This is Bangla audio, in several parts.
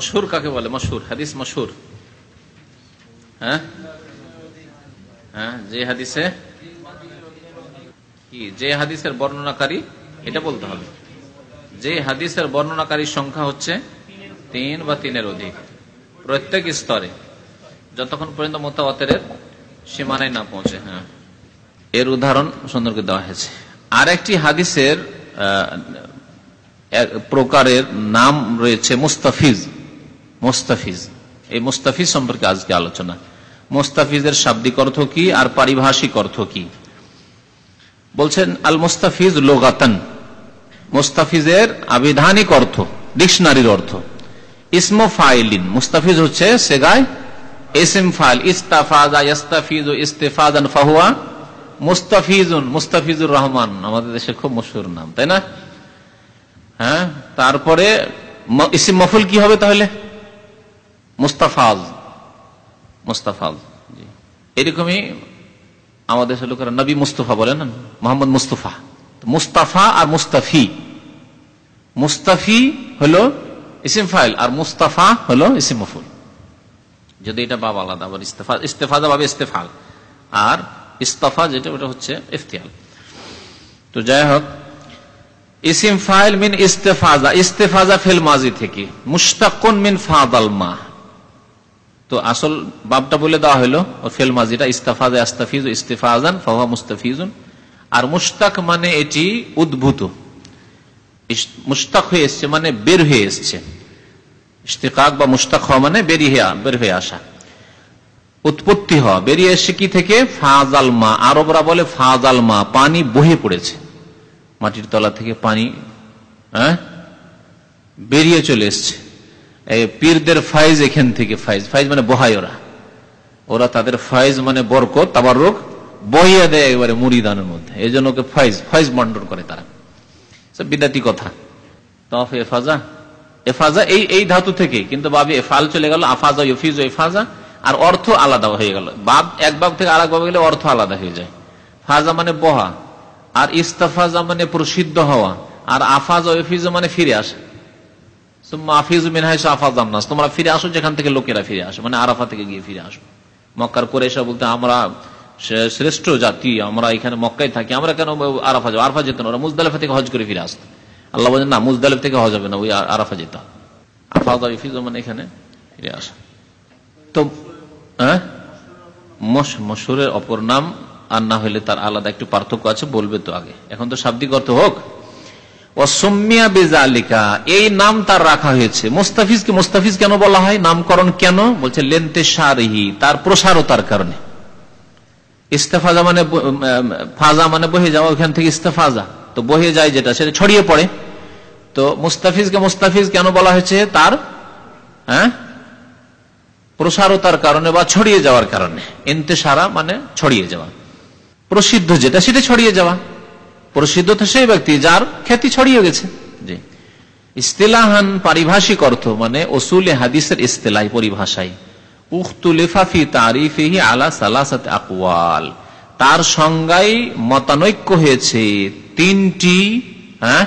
মশহুর কাকে বলে? মশহুর হাদিস মশহুর হ্যাঁ? হ্যাঁ যে হাদিসের বর্ণনাকারী, এটা বলতে হবে। যে হাদিসের সংখ্যা হচ্ছে তিন বা তিনের অধিক। প্রত্যেক স্তরে। যতক্ষণ পর্যন্ত মোতাবাতের সীমানায় না পৌঁছে হ্যাঁ। এর উদাহরণ সুন্দর করে দেওয়া হয়েছে। আর একটি হাদিসের প্রকারের নাম রয়েছে মুস্তাফিজ। মুস্তাফিজ। এই মুস্তাফিজ সম্পর্কে আজকে আলোচনা। মোস্তাফিজের শাব্দিক অর্থ কি আর পারিভাষিক অর্থ কি? বলছেন আল মুস্তাফিজ লোগাতন। মুস্তাফিজের আবিধানিক অর্থ, ডিকশনারির অর্থ। ইসমো ফাইলিন। মুস্তাফিজ হচ্ছে সেগায় ইসিম ফাইল, ইস্তাফাজা ইস্তাফিজ ও ইস্তেফাজান, ফাহুয়া। মুস্তাফিজুন, মুস্তাফিজুর রহমান। আমাদের দেশে খুব মশুর নাম, তাই না? হ্যাঁ তারপরে ইসিম মফুল কি হবে তাহলে? মুস্তাফাজ মুস্তাফাজ এরকমই আমাদের লোকেরা নবী মুস্তফা বলে না? মোহাম্মদ মুস্তফা। মুস্তাফা আর মুস্তাফি। মুস্তাফি হলো ইসিম ফাইল আর মুস্তাফা হলো ইসিম মফুল। যদি এটা বাবা আলাদা, আবার ইস্তেফা, ইস্তেফাজা ভাবে ইস্তেফাল। আর ইস্তফা যেটা, ওটা হচ্ছে ইফতিয়াল। তো যাই হোক, ইসিম ফাইল মিন ইস্তেফাজা ইস্তেফাজা ফেল মাজি থেকে মুস্তাকুন মিন ফাদাল মা। তো আসল বাবটা বলে দেওয়া হলো ফেল মাজিটা ইস্তাফাজা আস্তাফিজ, ইস্তেফাজান ফাহা মুস্তাফিজুন। আর মুস্তাক মানে এটি উদ্ভূত। মুস্তাক হয়ে এসছে মানে বের হয়ে এসছে। ইস্তেকাক বা মুস্তাক হওয়া মানে বেরিয়ে বের হয়ে আসা। উৎপত্তি হওয়া, বেরিয়ে এসছে কি থেকে? ফাজাল মা। আরবরা বলে ফাজাল মা, পানি বহে পড়েছে। মাটির তলা থেকে পানি হ্যাঁ? বেরিয়ে চলে এসছে। পীরদের ফাইজ এখান থেকে ফাইজ ফাইজ মানে বহাই ওরা। ওরা তাদের ফাইজ মানে বরকত আবার রোগ বহিয়া দেয় একবারে মুড়িদানের মধ্যে। এই জন্য ওকে ফাইজ ফাইজ বন্টন করে তারা। বিদাতি কথা। তফ এফাজা। এফাজা এই এই ধাতু থেকে। কিন্তু বাবে এফাল চলে গেল, আফাজা ইফিজ এফাজা। আর অর্থ আলাদা হয়ে গেল। বাব এক বাব থেকে আর এক বাব গেলে অর্থ আলাদা হয়ে যায়। ফাজা মানে বহা। আর ইস্তফাজা মানে প্রসিদ্ধ হওয়া। আর আফাজ ইফিজ মানে ফিরে আসা। তোমরা ফিরে আসো যেখান থেকে লোকেরা ফিরে আসো মানে আরাফা থেকে গিয়ে ফিরে আসো। মক্কার করে এসে বলতে, আমরা শ্রেষ্ঠ জাতি, আমরা এখানে মক্কায় থাকি, আমরা কেন আরাফা যাব? আরাফা যেত না, ওরা মুজদালিফা থেকে হজ করে ফিরে আসতো। আল্লাহ বলেন, না, মুজদালিফ থেকে হজ হবে না, ওই আরাফা যেত। মানে এখানে ফিরে আসা। তো হ্যাঁ? মশুরের অপর নাম আর না হলে তার আলাদা একটু পার্থক্য আছে, বলবে তো আগে। এখন তো শাব্দিক অর্থ হোক অসমিয়া বেজালিকা এই নাম তার রাখা হয়েছে। মোস্তাফিজকে মোস্তাফিজ কেন বলা হয়? নামকরণ কেন? বলছে, লেনতে সারহি, তার প্রসারতার কারণে। ইস্তেফাজা মানে ফাজা মানে বহে যাওয়া ওখান থেকে ইস্তেফাজা। তো বহে যায় যেটা, সেটা ছড়িয়ে পড়ে। তো মুস্তাফিজকে মুস্তাফিজ কেন বলা হয়েছে? তার হ্যাঁ? প্রসারতার কারণে বা ছড়িয়ে যাওয়ার কারণে। ইন্তেসারা মানে ছড়িয়ে যাওয়া। প্রসিদ্ধ যেটা, সেটা ছড়িয়ে যাওয়া। প্রসিদ্ধ তো সেই ব্যক্তি যার খ্যাতি ছড়িয়ে গেছে। জি। ইস্তেলাহান পারিভাষিক অর্থ মানে ওসুল হাদিসের ইস্তেলাই পরিভাষায়। উখতুলিফাফি তারিফেহি আলা সালাসাত আকওয়াল। তার সংজ্ঞায় মতানৈক্য হয়েছে তিনটি হ্যাঁ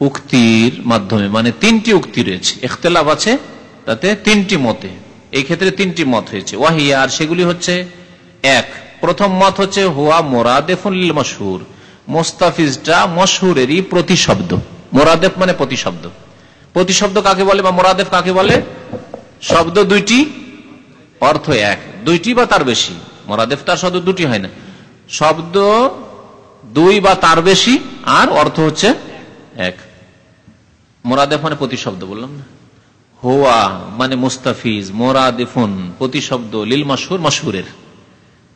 উক্তির মাধ্যমে। মানে তিনটি উক্তি রয়েছে। ইখতলাফ আছে তাতে তিনটি মতে। এই ক্ষেত্রে তিনটি মত হয়েছে। ওয়াহিয়া আর সেগুলি হচ্ছে এক। প্রথম মত হচ্ছে হুয়া মোরাদেফুল মশহুর। মোস্তাফিজটা মশহুরেরই প্রতিশব্দ। মোরাদেফ মানে প্রতিশব্দ। প্রতিশব্দ কাকে বলে বা মোরাদেফ কাকে বলে? শব্দ দুইটি, অর্থ এক। দুইটি বা তার বেশি? মোরাদেফটার শব্দ দুটি হয় না। শব্দ দুই বা তার বেশি, আর অর্থ হচ্ছে এক। মোরাদেফ মানে প্রতিশব্দ, বললাম না। হোয়া মানে মুস্তাফিজ, মোরাদেফুন, প্রতিশব্দ, লিল মশহুর, মশহুরের।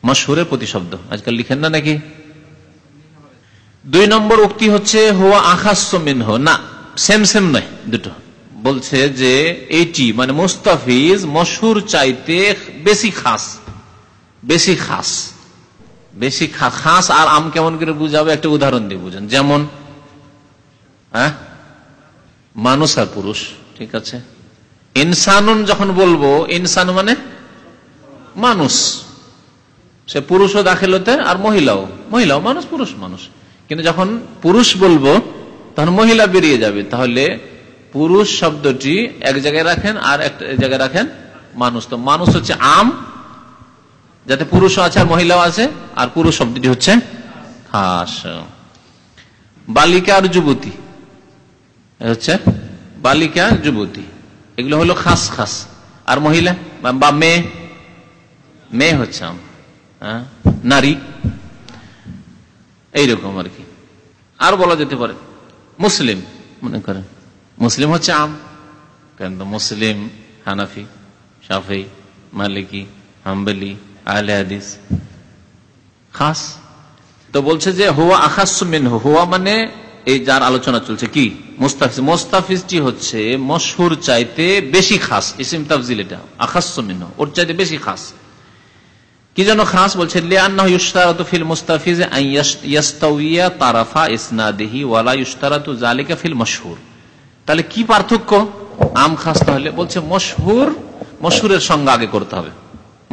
মশহুরের প্রতিশব্দ। আজকাল লিখেন না নাকি? দুই নম্বর উক্তি হচ্ছে, হোয়া আখাসমিন না সেম সেম নয়, দুটো। বলছে যে, এইটি মানে মুস্তাফিজ মশহুর চাইতে বেশি খাস বেশি খাস বেশি খাস, আর আম কেমন করে বুঝাবে? একটা উদাহরণ দিয়ে বুঝেন। যেমন হ্যাঁ মানুষ আর পুরুষ, ঠিক আছে? ইনসানুন যখন বলব, ইনসান মানে মানুষ। সে পুরুষও দাখিল হতে আর মহিলাও। মহিলাও মানুষ, পুরুষ মানুষ। কিন্তু যখন পুরুষ বলব, তখন মহিলা বেরিয়ে যাবে। তাহলে পুরুষ শব্দটি এক জায়গায় রাখেন আর এক জায়গায় রাখেন মানুষ। তো মানুষ হচ্ছে আম, যাতে পুরুষও আছে আর মহিলাও আছে, আর পুরুষ শব্দটি হচ্ছে খাস বালিকা আর যুবতী হচ্ছে বালিকা যুবতী। এগুলো হলো খাস খাস। আর মহিলা বা মেয়ে মেয়ে হচ্ছে আম হ্যাঁ নারী। এইরকম আর কি। আর বলা যেতে পারে, মুসলিম মনে করেন। মুসলিম হচ্ছে আম। কেন মুসলিম, হানাফি সাফি মালিকি, হাম্বলি, আহলে হাদিস। খাস। তো বলছে যে, হুয়া আখাসমিন হুয়া মানে এই যার আলোচনা চলছে কি? মোস্তাফিজ। মোস্তাফিজটি হচ্ছে মশহুর চাইতে বেশি খাস। ইসিম তাফজিল এটা। ওর চাইতে বেশি খাস। কি যেন খাস বলছে তাহলে কি পার্থক্য? আম খাস তাহলে বলছে মশহুর, মশহুরের সংজ্ঞা আগে করতে হবে।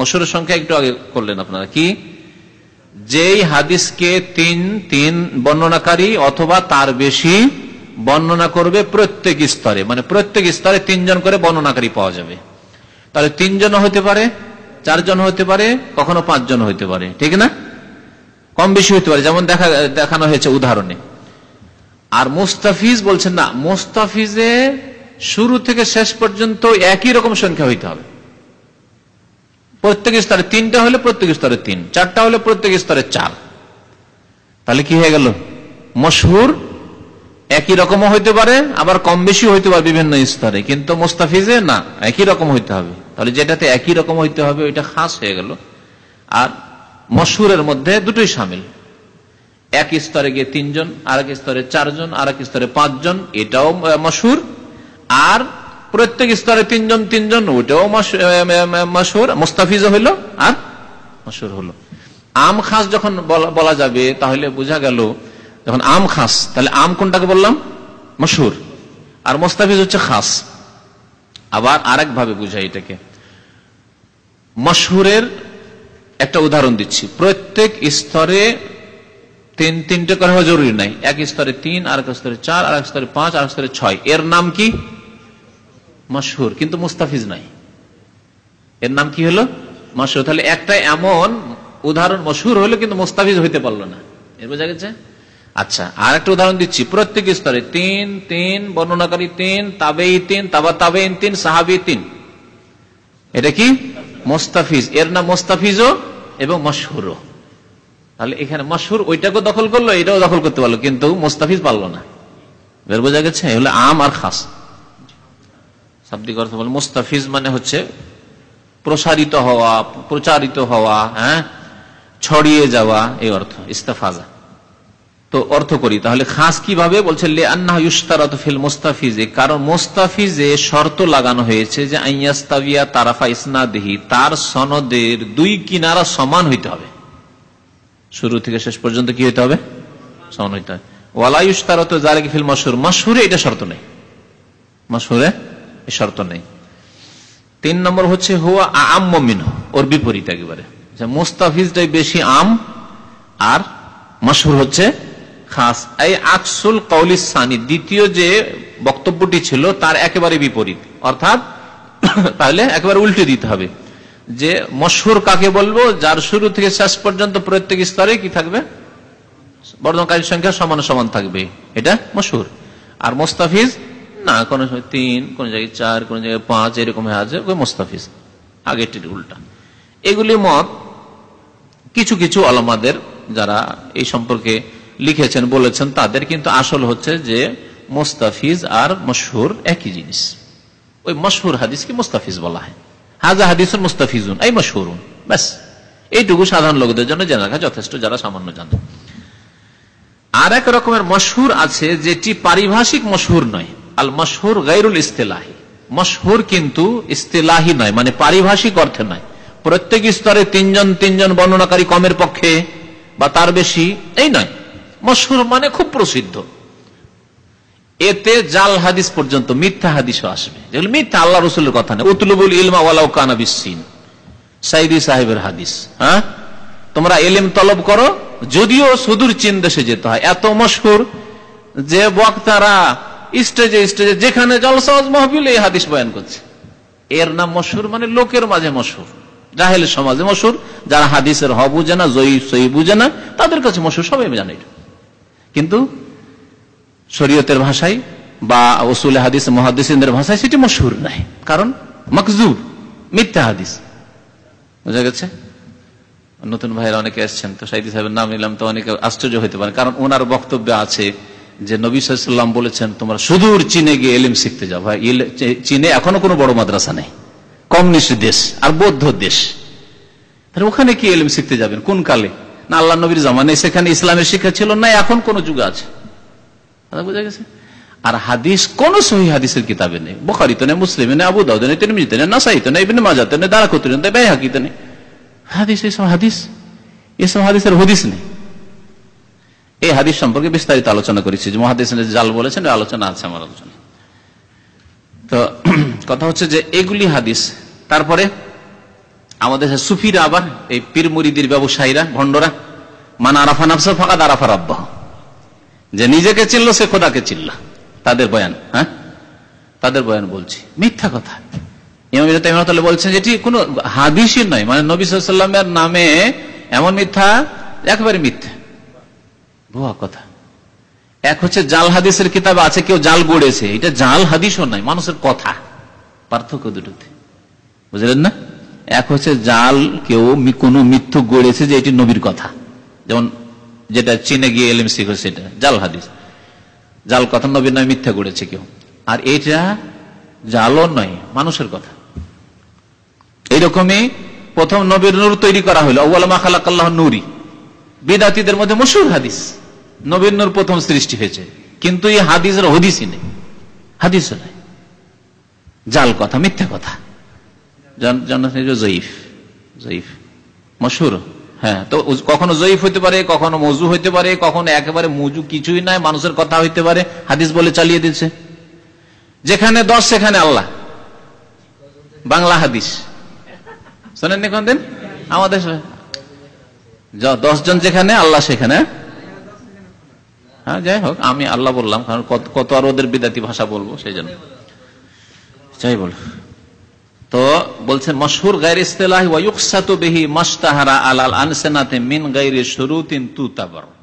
মশহুরের সংখ্যা একটু আগে করলেন আপনারা। কি? যেই হাদিসকে তিন তিন বর্ণনাকারী অথবা তার বেশি বর্ণনা করবে প্রত্যেক স্তরে মানে প্রত্যেক স্তরে তিনজন করে বর্ণনাকারী পাওয়া যাবে। তাহলে তিনজন হতে পারে চারজন হতে পারে, কখনো পাঁচজন হতে পারে, ঠিক না? কম বেশি হতে পারে, যেমন দেখা, দেখানো হয়েছে উদাহরণে। আর মুস্তাফিজ বলছেন, না, মুস্তাফিজে শুরু থেকে শেষ পর্যন্ত একই রকম সংখ্যা হইতে হবে। প্রত্যেক স্তরে তিনটা হলে প্রত্যেক স্তরে তিন, চারটা হলে প্রত্যেক স্তরে চার। তাহলে কি হয়ে গেল? মশহুর একই রকম হইতে পারে, আবার কম বেশি হইতে পারে বিভিন্ন স্তরে, কিন্তু মুস্তাফিজে না, একই রকম হইতে হবে। তাহলে যেটাতে একই রকম হইতে হবে, ওইটা খাস হয়ে গেল। আর মশহুরের মধ্যে দুটোই সামিল। এক স্তরে গিয়ে তিনজন আর এক স্তরে চারজন আর এক স্তরে পাঁচজন, এটাও মশহুর। আর প্রত্যেক স্তরে তিনজন তিনজন ওটাও মশহুর, মুস্তাফিজ হইল আর মশহুর হলো। আম খাস যখন বলা যাবে, তাহলে বোঝা গেল, যখন আম খাস, তাহলে আম কোনটাকে বললাম? মশহুর। আর মোস্তাফিজ হচ্ছে খাস। আবার আরেক ভাবে বুঝাই এটাকে। মশহুরের একটা উদাহরণ দিচ্ছি। প্রত্যেক স্তরে তিন, তিনটে করে হওয়া জরুরি নাই। এক স্তরে তিন আর এক স্তরে চার আর এক স্তরে পাঁচ আর এক স্তরে ছয়। এর নাম কি? মশহুর, কিন্তু মুস্তাফিজ নাই। এর নাম কি হলো? মশহুর। তাহলে একটা এমন উদাহরণ মশহুর হলো, কিন্তু মুস্তাফিজ হইতে পারল না। এর বোঝা গেছে? আচ্ছা আর একটা উদাহরণ দিচ্ছি। প্রত্যেক স্তরে তিন তিন, বর্ণনাকারী তিন তাবেই তিন, তাবা তাবেইন তিন, সাহাবি তিন। এটা কি? মোস্তাফিজ। এর নাম মোস্তাফিজও এবং মশহুরও। তাহলে এখানে মশহুর ওইটাকেও দখল করল, এটাও দখল করতে পারল, কিন্তু মোস্তাফিজ পারল না। বের বোঝা গেছে হলে আম আর খাস। শাব্দিক অর্থ বলে মোস্তাফিজ মানে হচ্ছে প্রসারিত হওয়া, প্রচারিত হওয়া হ্যাঁ? ছড়িয়ে যাওয়া, এই অর্থ, ইস্তাফাজা। তো অর্থ করি। তাহলে খাস কীভাবে? বলছে লে আন্না ফিল মোস্তাফিজে। কারণ মোস্তাফিজে শর্ত লাগানো হয়েছে যে, আইয়াস্তাবিয়া তারাফা ইসনাদেহি, তার সনদের দুই কিনারা সমান হইতে হবে। শুরু থেকে শেষ পর্যন্ত কি হইতে হবে? সমান হইতে হবে। ওয়ালা ইউস্তারত জারিক ফিল মশহুর। মশহুরে এটা শর্ত নেই। মশহুরে শর্ত নেই। তিন নম্বর হচ্ছে, হুয়া আম মিন ওর বিপরীত একেবারে। মোস্তাফিজটাই বেশি আম, আর মশহুর হচ্ছে খাস, এই আকসুল কৌলিসানি দ্বিতীয় যে বক্তব্যটি ছিল, তার একেবারে বিপরীত। অর্থাৎ, তাহলে একেবারে উল্টে দিতে হবে। যে মশহুর কাকে বলব? যার শুরু থেকে শেষ পর্যন্ত প্রত্যেক স্তরে কি থাকবে? বর্ণকারীর সংখ্যা সমান সমান থাকবে। এটা মশহুর। আর মোস্তাফিজ? না, কোন তিন, কোন জায়গায় চার, কোন জায়গায় পাঁচ, এরকম আছে, ওই মোস্তাফিজ। আগেরটির উল্টা। এগুলি মত কিছু কিছু আলমাদের যারা এই সম্পর্কে লিখেছেন, বলেছেন, তাদের কিন্তু আসল হচ্ছে যে মোস্তাফিজ আর মশহুর একই জিনিস। ওই মশহুর হাদিসকে মোস্তাফিজ বলা হয়। হাজা হাদিস মুস্তাফিজুন, এই মশহুরুন, ব্যাস। এইটুকু সাধারণ লোকদের জন্য জানা রাখা যথেষ্ট, যারা সামান্য জানে আর এক রকমের মশহুর আছে, যেটি পারিভাষিক মশহুর নয়। আল মশহুর গাইরুল ইস্তেলাহি। মশহুর কিন্তু ইস্তেলাহি নয় মানে পারিভাষিক অর্থে নয়। প্রত্যেক স্তরে তিনজন তিনজন বর্ণনাকারী কমের পক্ষে, বা তার বেশি, এই নয়। মশহুর মানে খুব প্রসিদ্ধ। এতে জাল হাদিস পর্যন্ত, মিথ্যা হাদিসও আসবে। যেগুলো মিথ্যা, আল্লাহ রসুলের কথা নেই উতলুবুল ইলমা ওয়ালাউ কানাবিসিন সাইদি সাহেবের হাদিস হ্যাঁ? তোমরা এলেম তলব করো, যদিও সুদূর চীন দেশে যেতে হয়। এত মশহুর যে বক্তারা স্টেজে স্টেজে, যেখানে জলসাজ মাহফিল, এই হাদিস বয়ান করছে। এর নাম মশুর মানে লোকের মাঝে মশুর জাহেল সমাজে মশুর যারা হাদিসের হ বুঝে না জয়ী সই বুঝে না, তাদের কাছে মশুর সবাই জানে এটা। কিন্তু শরীয়তের ভাষায় বা ওসুল হাদিস মহাদিসদের ভাষায় সেটি মশুর নাই কারণ মকজুব, মিথ্যা হাদিস। বুঝা গেছে? নতুন ভাইরা অনেকে এসছেন, তো সাইদি সাহেবের নাম নিলাম তো অনেকে আশ্চর্য হতে পারে কারণ ওনার বক্তব্য আছে যে নবী সাল্লাম বলেছেন, তোমরা সুদূর চীনে গিয়ে এলিম শিখতে যাও। ভাই চীনে এখনও কোনো বড় মাদ্রাসা নেই। কমিউনিস্ট দেশ, আর বৌদ্ধ দেশ। ওখানে কি এলিম শিখতে যাবেন? কোন কালে? না আল্লাহ নবীর জামানে সেখানে ইসলামের শিক্ষা ছিল না, এখন কোন যুগ আছে। বোঝা গেছে? আর হাদিস, কোন সহি হাদিসের কিতাবে নেই। বোখারিতে নেই, মুসলিমে নেই, আবু দাউদে নেই, তিরমিজিতে নেই, নাসাইতে নেই, ইবনে মাজাতে নেই দারাকুতুরে নেই, বাইহাকিতে নেই। হাদিস এসব হাদিস? এসব হাদিসের হদিস নেই। এই হাদিস সম্পর্কে বিস্তারিত আলোচনা করেছি। যে মহাদিস জাল বলেছেন আলোচনা আছে আমার আলোচনা তো, কথা হচ্ছে যে এগুলি হাদিস, তারপরে আমাদের সুফিরা আবার এই পীর মুরিদির ব্যবসায়ীরা, ভণ্ডরা, মান আরাফা নাফসা ফাঁকা আরাফা রাব্বাহ। যে নিজেকে চিনল, সে খোদাকে চিনল। তাদের বয়ান হ্যাঁ? তাদের বয়ান বলছি। মিথ্যা কথা। বলছেন যেটি হাদিসই নয়। মানে নামে এমন মিথ্যা, একেবারে মিথ্যা। ভুয়া কথা। এক হচ্ছে জাল হাদিসের কিতাব আছে, কেউ জাল গড়েছে। এটা জাল হাদিসও নয়, মানুষের কথা। পার্থক্য দুটোতে। বুঝলেন না? এক হচ্ছে জাল কেউ কোনো মিথ্যু গড়েছে যে এটি নবীর কথা। যেমন যেটা চীনে গিয়ে এলএম শিখো সেটা, জাল হাদিস। জাল কথা নবীর নয় মিথ্যা গড়েছে কেউ। আর এটা জালও নয়, মানুষের কথা। এইরকমই প্রথম নবীর নূর তৈরি করা হলো আউ্লামা নুরি। বেদাতিদের মধ্যে মশুর হাদিস। নবীর নূর প্রথম সৃষ্টি হয়েছে। কিন্তু এই হাদিসের হদিসই নেই। হাদিস নেই। জাল কথা, মিথ্যা কথা। জন- জন- জয়ীফ জয়ীফ। হ্যাঁ তো কখনো জয়ীফ হইতে পারে, কখনো মজু হইতে পারে, কখনো একেবারে মজু কিছুই নাই, মানুষের কথা হইতে পারে, হাদিস বলে চালিয়ে দিচ্ছে যেখানে দশ, সেখানে আল্লাহ। বাংলা হাদিস। শোনেননি কোনদিন? আমাদের য- দশজন যেখানে, আল্লাহ সেখানে। হ্যাঁ যাই হোক, আমি আল্লাহ বললাম, কারণ কত- আর ওদের বিদাতি ভাষা বলব, সেই জন্য। যাই বল। তো বলছেন, মশহুর গাইর ইস্তেলাহি ওয়া ইউকসাতু বিহি মাশতাহারা আলাল আনসেনাতে মিন গাইরি শুরুতিন তুতাবার।